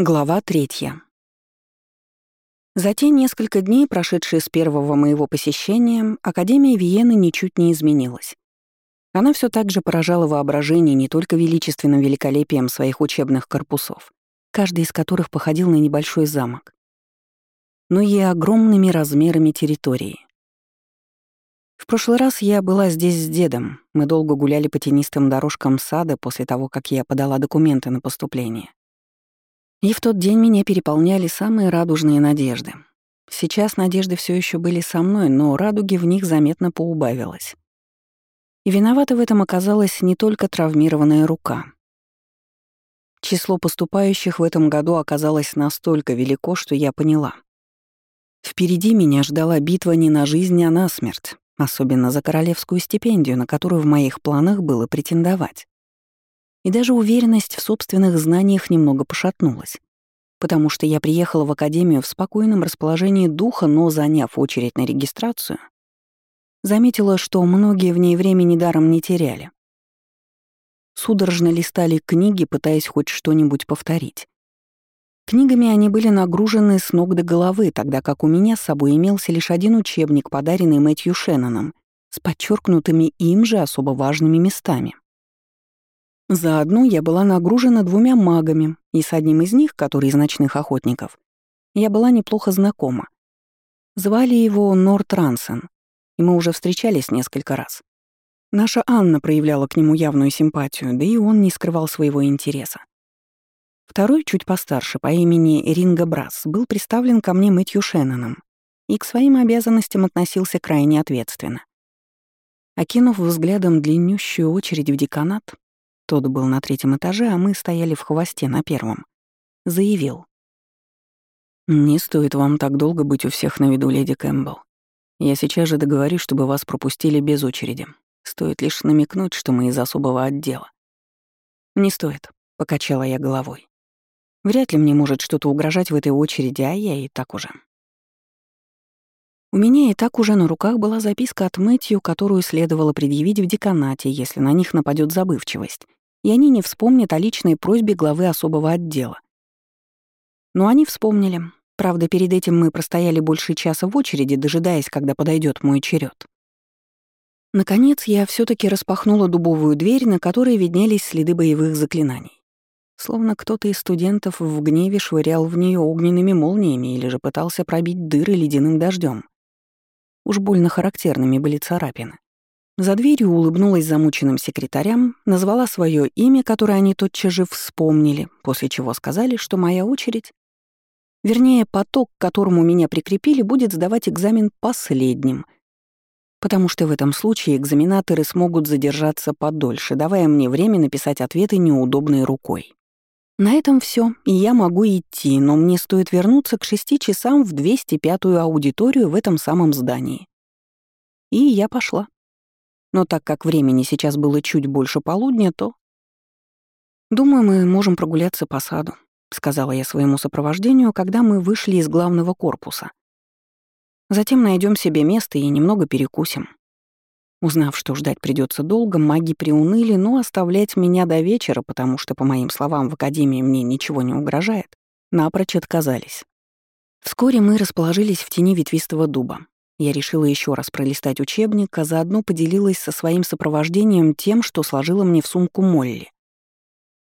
Глава третья. За те несколько дней, прошедшие с первого моего посещения, Академия Виены ничуть не изменилась. Она все так же поражала воображение не только величественным великолепием своих учебных корпусов, каждый из которых походил на небольшой замок, но и огромными размерами территории. В прошлый раз я была здесь с дедом, мы долго гуляли по тенистым дорожкам сада после того, как я подала документы на поступление. И в тот день меня переполняли самые радужные надежды. Сейчас надежды все еще были со мной, но радуги в них заметно поубавилось. И виновата в этом оказалась не только травмированная рука. Число поступающих в этом году оказалось настолько велико, что я поняла. Впереди меня ждала битва не на жизнь, а на смерть, особенно за королевскую стипендию, на которую в моих планах было претендовать и даже уверенность в собственных знаниях немного пошатнулась, потому что я приехала в академию в спокойном расположении духа, но, заняв очередь на регистрацию, заметила, что многие в ней времени даром не теряли. Судорожно листали книги, пытаясь хоть что-нибудь повторить. Книгами они были нагружены с ног до головы, тогда как у меня с собой имелся лишь один учебник, подаренный Мэтью Шенноном, с подчеркнутыми им же особо важными местами. Заодно я была нагружена двумя магами, и с одним из них, который из ночных охотников, я была неплохо знакома. Звали его Норт Рансен, и мы уже встречались несколько раз. Наша Анна проявляла к нему явную симпатию, да и он не скрывал своего интереса. Второй, чуть постарше, по имени Ринга Брас, был представлен ко мне Мэтью Шенноном и к своим обязанностям относился крайне ответственно. Окинув взглядом длиннющую очередь в деканат, тот был на третьем этаже, а мы стояли в хвосте на первом. Заявил. «Не стоит вам так долго быть у всех на виду, леди Кэмпбелл. Я сейчас же договорюсь, чтобы вас пропустили без очереди. Стоит лишь намекнуть, что мы из особого отдела». «Не стоит», — покачала я головой. «Вряд ли мне может что-то угрожать в этой очереди, а я и так уже». У меня и так уже на руках была записка от Мэтью, которую следовало предъявить в деканате, если на них нападет забывчивость, и они не вспомнят о личной просьбе главы особого отдела. Но они вспомнили. Правда, перед этим мы простояли больше часа в очереди, дожидаясь, когда подойдет мой черед. Наконец, я все таки распахнула дубовую дверь, на которой виднелись следы боевых заклинаний. Словно кто-то из студентов в гневе швырял в нее огненными молниями или же пытался пробить дыры ледяным дождем. Уж больно характерными были царапины. За дверью улыбнулась замученным секретарям, назвала свое имя, которое они тотчас же вспомнили, после чего сказали, что моя очередь, вернее, поток, к которому меня прикрепили, будет сдавать экзамен последним, потому что в этом случае экзаменаторы смогут задержаться подольше, давая мне время написать ответы неудобной рукой. На этом все, и я могу идти, но мне стоит вернуться к шести часам в 205-ю аудиторию в этом самом здании. И я пошла. Но так как времени сейчас было чуть больше полудня, то... «Думаю, мы можем прогуляться по саду», — сказала я своему сопровождению, когда мы вышли из главного корпуса. Затем найдем себе место и немного перекусим. Узнав, что ждать придется долго, маги приуныли, но оставлять меня до вечера, потому что, по моим словам, в академии мне ничего не угрожает, напрочь отказались. Вскоре мы расположились в тени ветвистого дуба. Я решила еще раз пролистать учебник, а заодно поделилась со своим сопровождением тем, что сложила мне в сумку Молли.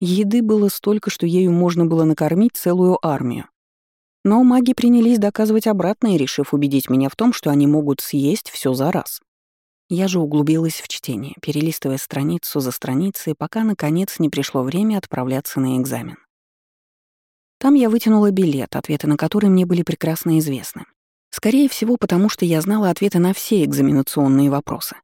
Еды было столько, что ею можно было накормить целую армию. Но маги принялись доказывать обратное, решив убедить меня в том, что они могут съесть все за раз. Я же углубилась в чтение, перелистывая страницу за страницей, пока, наконец, не пришло время отправляться на экзамен. Там я вытянула билет, ответы на который мне были прекрасно известны. Скорее всего, потому что я знала ответы на все экзаменационные вопросы.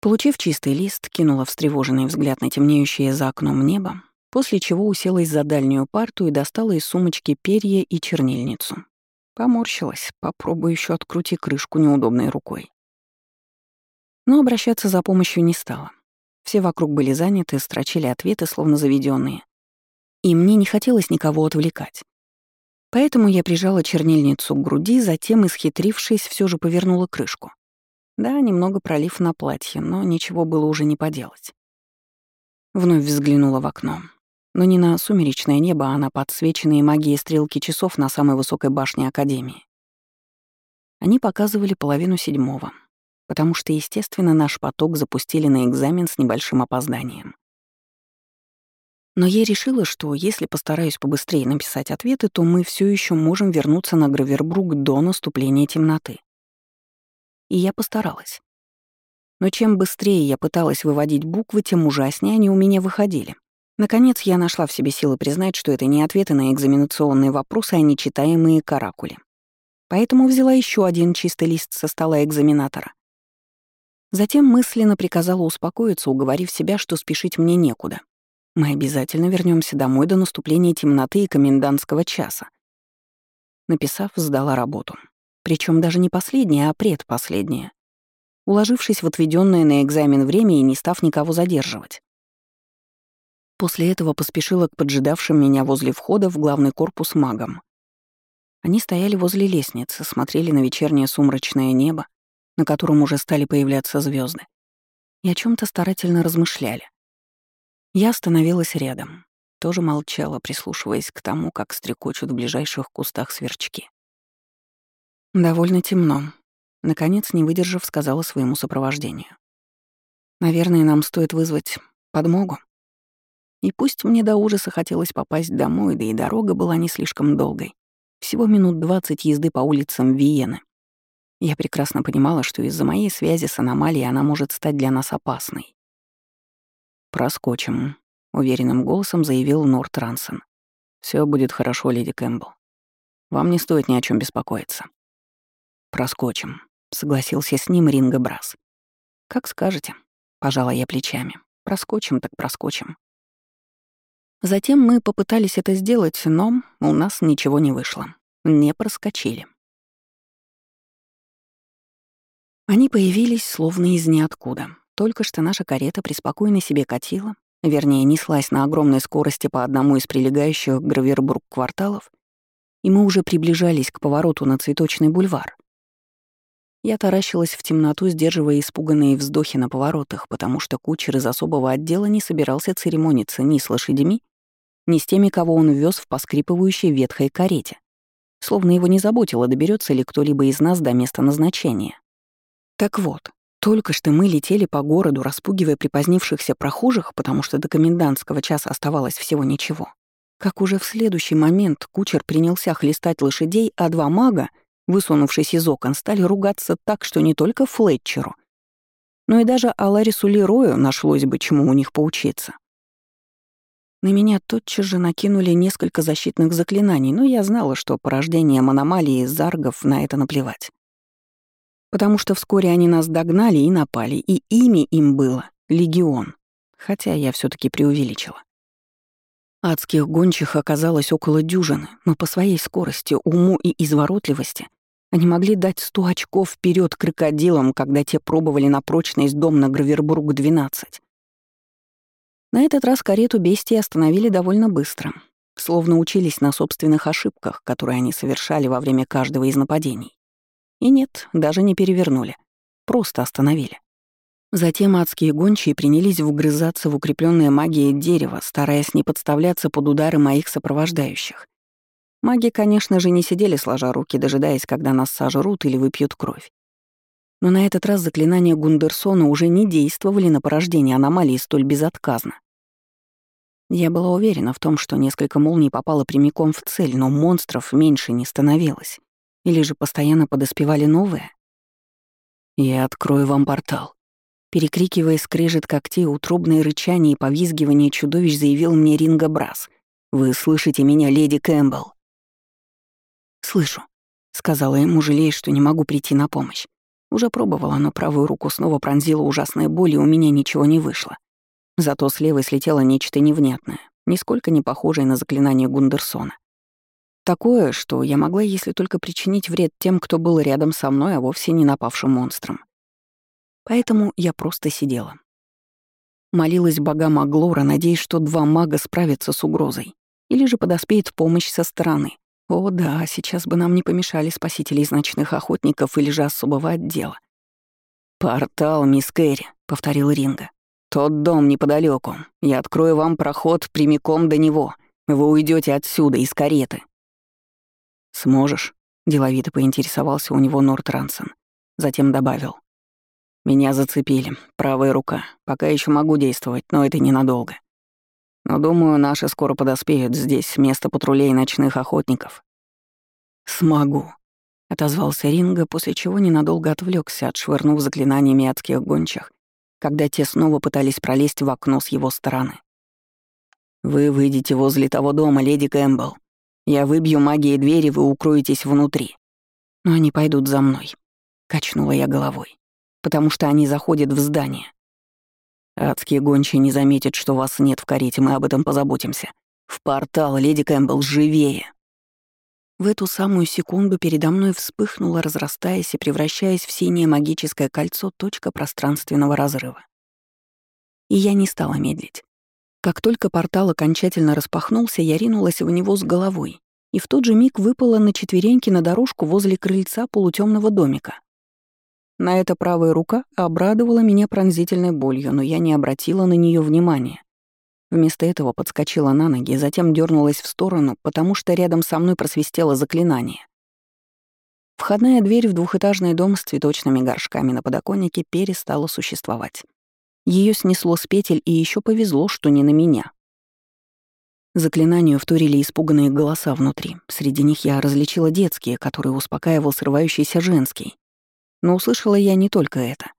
Получив чистый лист, кинула встревоженный взгляд на темнеющее за окном небо, после чего уселась за дальнюю парту и достала из сумочки перья и чернильницу. Поморщилась, попробую еще открути крышку неудобной рукой. Но обращаться за помощью не стала. Все вокруг были заняты, строчили ответы, словно заведенные. И мне не хотелось никого отвлекать. Поэтому я прижала чернильницу к груди, затем, исхитрившись, все же повернула крышку. Да, немного пролив на платье, но ничего было уже не поделать. Вновь взглянула в окно. но не на сумеречное небо, а на подсвеченные магией стрелки часов на самой высокой башне Академии. Они показывали половину седьмого, потому что, естественно, наш поток запустили на экзамен с небольшим опозданием. Но я решила, что если постараюсь побыстрее написать ответы, то мы все еще можем вернуться на Гравербрук до наступления темноты. И я постаралась. Но чем быстрее я пыталась выводить буквы, тем ужаснее они у меня выходили. Наконец, я нашла в себе силы признать, что это не ответы на экзаменационные вопросы, а не читаемые каракули. Поэтому взяла еще один чистый лист со стола экзаменатора. Затем мысленно приказала успокоиться, уговорив себя, что спешить мне некуда. Мы обязательно вернемся домой до наступления темноты и комендантского часа. Написав, сдала работу. Причем даже не последняя, а предпоследняя уложившись в отведенное на экзамен время и не став никого задерживать. После этого поспешила к поджидавшим меня возле входа в главный корпус магам. Они стояли возле лестницы, смотрели на вечернее сумрачное небо, на котором уже стали появляться звезды, и о чем то старательно размышляли. Я остановилась рядом, тоже молчала, прислушиваясь к тому, как стрекочут в ближайших кустах сверчки. «Довольно темно», Наконец, не выдержав, сказала своему сопровождению. «Наверное, нам стоит вызвать подмогу. И пусть мне до ужаса хотелось попасть домой, да и дорога была не слишком долгой. Всего минут двадцать езды по улицам Виены. Я прекрасно понимала, что из-за моей связи с аномалией она может стать для нас опасной. «Проскочим», — уверенным голосом заявил Норт Рансен. Все будет хорошо, леди Кэмпбелл. Вам не стоит ни о чем беспокоиться. Проскочим. — согласился с ним Ринго Брас. «Как скажете», — пожала я плечами. «Проскочим так проскочим». Затем мы попытались это сделать, но у нас ничего не вышло. Не проскочили. Они появились словно из ниоткуда. Только что наша карета преспокойно себе катила, вернее, неслась на огромной скорости по одному из прилегающих к Гравербург кварталов, и мы уже приближались к повороту на Цветочный бульвар. Я таращилась в темноту, сдерживая испуганные вздохи на поворотах, потому что кучер из особого отдела не собирался церемониться ни с лошадьми, ни с теми, кого он вез в поскрипывающей ветхой карете. Словно его не заботило, доберется ли кто-либо из нас до места назначения. Так вот, только что мы летели по городу, распугивая припозднившихся прохожих, потому что до комендантского часа оставалось всего ничего. Как уже в следующий момент кучер принялся хлестать лошадей, а два мага — высунувшись из окон, стали ругаться так, что не только Флетчеру, но и даже Аларису Лерою нашлось бы чему у них поучиться. На меня тотчас же накинули несколько защитных заклинаний, но я знала, что порождением аномалии заргов на это наплевать. Потому что вскоре они нас догнали и напали, и имя им было — Легион, хотя я все таки преувеличила. Адских гончих оказалось около дюжины, но по своей скорости, уму и изворотливости они могли дать сто очков вперед крокодилам, когда те пробовали на прочность дом на Гравербург-12. На этот раз карету бестии остановили довольно быстро, словно учились на собственных ошибках, которые они совершали во время каждого из нападений. И нет, даже не перевернули. Просто остановили. Затем адские гончие принялись вгрызаться в укрепленное магией дерево, стараясь не подставляться под удары моих сопровождающих. Маги, конечно же, не сидели сложа руки, дожидаясь, когда нас сожрут или выпьют кровь. Но на этот раз заклинания Гундерсона уже не действовали на порождение аномалии столь безотказно. Я была уверена в том, что несколько молний попало прямиком в цель, но монстров меньше не становилось. Или же постоянно подоспевали новые. «Я открою вам портал», Перекрикивая скрежет когтей, утробное рычание и повизгивание чудовищ, заявил мне Ринга Брас. «Вы слышите меня, леди Кэмпбелл?» «Слышу», — сказала ему, жалея, что не могу прийти на помощь. Уже пробовала, но правую руку снова пронзила ужасная боль, и у меня ничего не вышло. Зато с левой слетело нечто невнятное, нисколько не похожее на заклинание Гундерсона. Такое, что я могла, если только причинить вред тем, кто был рядом со мной, а вовсе не напавшим монстром. Поэтому я просто сидела. Молилась богам Аглора, надеясь, что два мага справятся с угрозой. Или же подоспеет помощь со стороны. О да, сейчас бы нам не помешали спасители из ночных охотников или же особого отдела. «Портал, мисс Кэрри», — повторил Ринга. Тот дом неподалеку. Я открою вам проход прямиком до него. Вы уйдете отсюда, из кареты». «Сможешь?» — деловито поинтересовался у него Норт Рансен. Затем добавил. «Меня зацепили. Правая рука. Пока еще могу действовать, но это ненадолго. Но, думаю, наши скоро подоспеют здесь, место патрулей ночных охотников». «Смогу», — отозвался Ринга, после чего ненадолго отвлекся, отшвырнув заклинаниями адских гончих, когда те снова пытались пролезть в окно с его стороны. «Вы выйдете возле того дома, леди Кэмпбелл. Я выбью магией двери, вы укроетесь внутри. Но они пойдут за мной», — качнула я головой, «потому что они заходят в здание. Адские гончие не заметят, что вас нет в карете, мы об этом позаботимся. В портал, леди Кэмпбелл, живее!» В эту самую секунду передо мной вспыхнула, разрастаясь и превращаясь в синее магическое кольцо точка пространственного разрыва. И я не стала медлить. Как только портал окончательно распахнулся, я ринулась в него с головой и в тот же миг выпала на четвереньки на дорожку возле крыльца полутемного домика. На это правая рука обрадовала меня пронзительной болью, но я не обратила на нее внимания. Вместо этого подскочила на ноги, затем дернулась в сторону, потому что рядом со мной просвистело заклинание. Входная дверь в двухэтажный дом с цветочными горшками на подоконнике перестала существовать. Ее снесло с петель, и еще повезло, что не на меня. Заклинанию вторили испуганные голоса внутри. Среди них я различила детские, которые успокаивал срывающийся женский. Но услышала я не только это.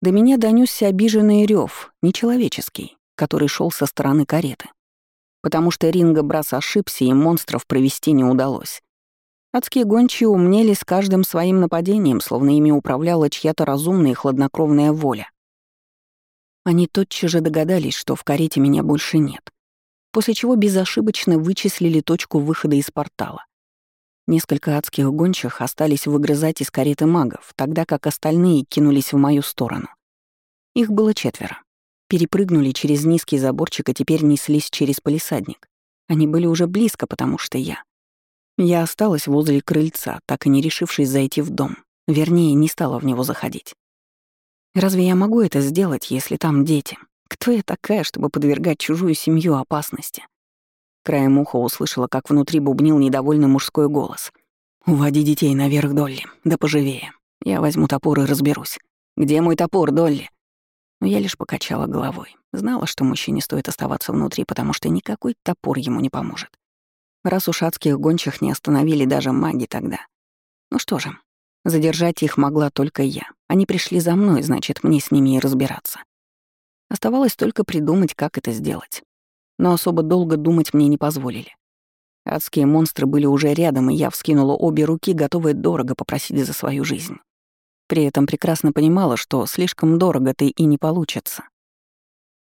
До меня донесся обиженный рев, нечеловеческий, который шел со стороны кареты. Потому что Ринга Брас ошибся, и монстров провести не удалось. Адские гончие умнели с каждым своим нападением, словно ими управляла чья-то разумная и хладнокровная воля. Они тотчас же догадались, что в карете меня больше нет, после чего безошибочно вычислили точку выхода из портала. Несколько адских гончих остались выгрызать из кареты магов, тогда как остальные кинулись в мою сторону. Их было четверо. Перепрыгнули через низкий заборчик и теперь неслись через полисадник. Они были уже близко, потому что я. Я осталась возле крыльца, так и не решившись зайти в дом. Вернее, не стала в него заходить. Разве я могу это сделать, если там дети? Кто я такая, чтобы подвергать чужую семью опасности? Краем уха услышала, как внутри бубнил недовольный мужской голос. «Уводи детей наверх, Долли, да поживее. Я возьму топор и разберусь. Где мой топор, Долли?» Но я лишь покачала головой. Знала, что мужчине стоит оставаться внутри, потому что никакой топор ему не поможет. Раз уж адских гончих не остановили даже маги тогда. Ну что же, задержать их могла только я. Они пришли за мной, значит, мне с ними и разбираться. Оставалось только придумать, как это сделать но особо долго думать мне не позволили. Адские монстры были уже рядом, и я вскинула обе руки, готовая дорого попросить за свою жизнь. При этом прекрасно понимала, что слишком дорого-то и не получится.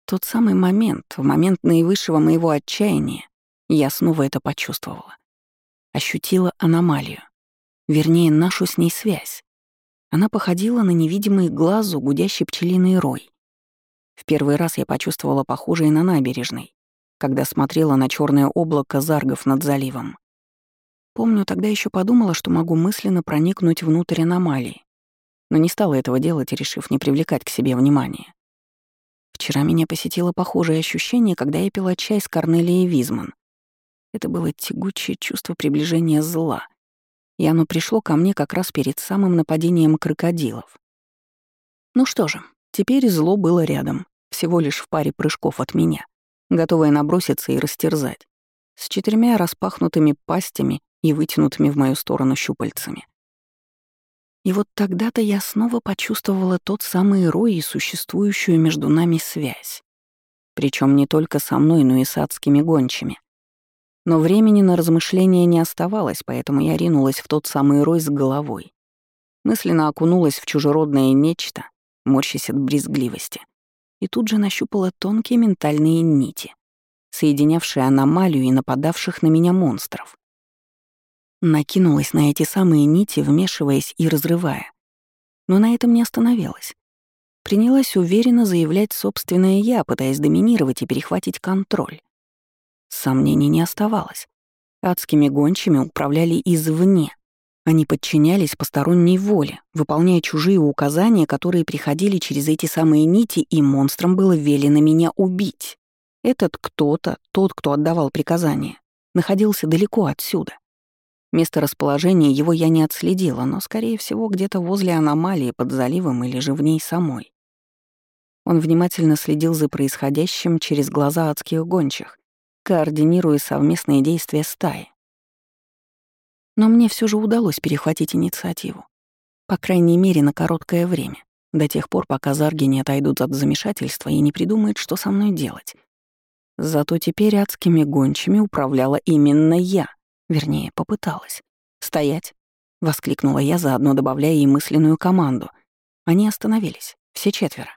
Тот самый момент, в момент наивысшего моего отчаяния, я снова это почувствовала. Ощутила аномалию. Вернее, нашу с ней связь. Она походила на невидимый глазу гудящий пчелиный рой. В первый раз я почувствовала похожее на набережной, когда смотрела на черное облако заргов над заливом. Помню, тогда еще подумала, что могу мысленно проникнуть внутрь аномалии, но не стала этого делать, решив не привлекать к себе внимания. Вчера меня посетило похожее ощущение, когда я пила чай с Корнелией Визман. Это было тягучее чувство приближения зла, и оно пришло ко мне как раз перед самым нападением крокодилов. Ну что же, теперь зло было рядом, всего лишь в паре прыжков от меня готовая наброситься и растерзать, с четырьмя распахнутыми пастями и вытянутыми в мою сторону щупальцами. И вот тогда-то я снова почувствовала тот самый рой и существующую между нами связь. Причем не только со мной, но и с адскими гончими. Но времени на размышления не оставалось, поэтому я ринулась в тот самый рой с головой. Мысленно окунулась в чужеродное нечто, морщась от брезгливости — и тут же нащупала тонкие ментальные нити, соединявшие аномалию и нападавших на меня монстров. Накинулась на эти самые нити, вмешиваясь и разрывая. Но на этом не остановилась. Принялась уверенно заявлять собственное «я», пытаясь доминировать и перехватить контроль. Сомнений не оставалось. Адскими гончими управляли извне, Они подчинялись посторонней воле, выполняя чужие указания, которые приходили через эти самые нити, и монстрам было велено меня убить. Этот кто-то, тот, кто отдавал приказания, находился далеко отсюда. Место расположения его я не отследила, но, скорее всего, где-то возле аномалии под заливом или же в ней самой. Он внимательно следил за происходящим через глаза адских гончих, координируя совместные действия стаи. Но мне все же удалось перехватить инициативу. По крайней мере, на короткое время, до тех пор, пока зарги не отойдут от замешательства и не придумают, что со мной делать. Зато теперь адскими гончими управляла именно я, вернее, попыталась. «Стоять!» — воскликнула я, заодно добавляя ей мысленную команду. Они остановились, все четверо.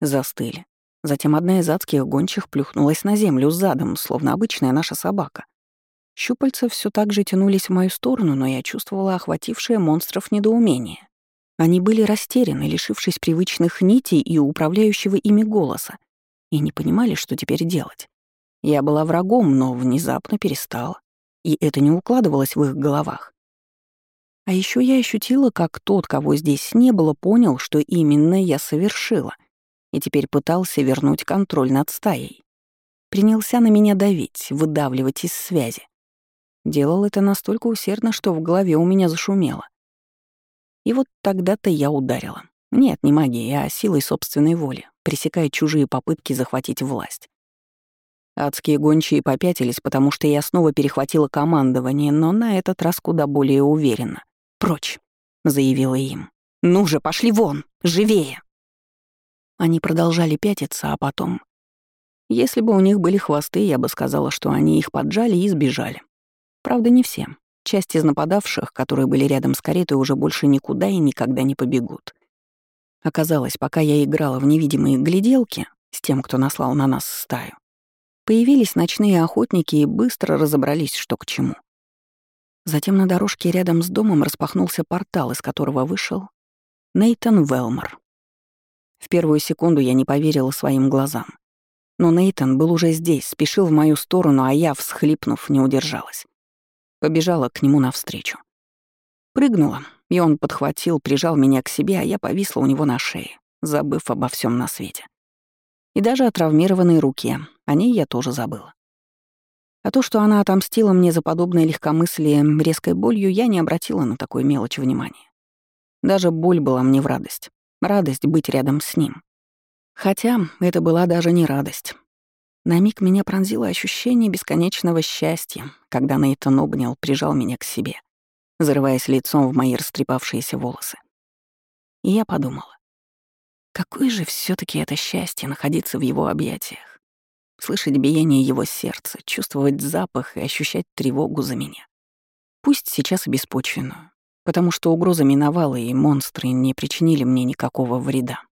Застыли. Затем одна из адских гончих плюхнулась на землю задом, словно обычная наша собака. Щупальца все так же тянулись в мою сторону, но я чувствовала охватившее монстров недоумение. Они были растеряны, лишившись привычных нитей и управляющего ими голоса, и не понимали, что теперь делать. Я была врагом, но внезапно перестала, и это не укладывалось в их головах. А еще я ощутила, как тот, кого здесь не было, понял, что именно я совершила, и теперь пытался вернуть контроль над стаей. Принялся на меня давить, выдавливать из связи. Делал это настолько усердно, что в голове у меня зашумело. И вот тогда-то я ударила. Нет, не магией, а силой собственной воли, пресекая чужие попытки захватить власть. Адские гончие попятились, потому что я снова перехватила командование, но на этот раз куда более уверенно. «Прочь», — заявила им. «Ну же, пошли вон! Живее!» Они продолжали пятиться, а потом... Если бы у них были хвосты, я бы сказала, что они их поджали и сбежали. Правда, не все. Часть из нападавших, которые были рядом с каретой, уже больше никуда и никогда не побегут. Оказалось, пока я играла в невидимые гляделки с тем, кто наслал на нас стаю, появились ночные охотники и быстро разобрались, что к чему. Затем на дорожке рядом с домом распахнулся портал, из которого вышел Нейтан Велмор. В первую секунду я не поверила своим глазам. Но Нейтан был уже здесь, спешил в мою сторону, а я, всхлипнув, не удержалась. Побежала к нему навстречу. Прыгнула, и он подхватил, прижал меня к себе, а я повисла у него на шее, забыв обо всем на свете. И даже о травмированной руке, о ней я тоже забыла. А то, что она отомстила мне за подобное легкомыслие резкой болью, я не обратила на такую мелочь внимания. Даже боль была мне в радость. Радость быть рядом с ним. Хотя это была даже не радость. На миг меня пронзило ощущение бесконечного счастья, когда Нейтан обнял, прижал меня к себе, зарываясь лицом в мои растрепавшиеся волосы. И я подумала, какое же все таки это счастье находиться в его объятиях, слышать биение его сердца, чувствовать запах и ощущать тревогу за меня. Пусть сейчас и беспочвенную, потому что угроза миновала, и монстры не причинили мне никакого вреда.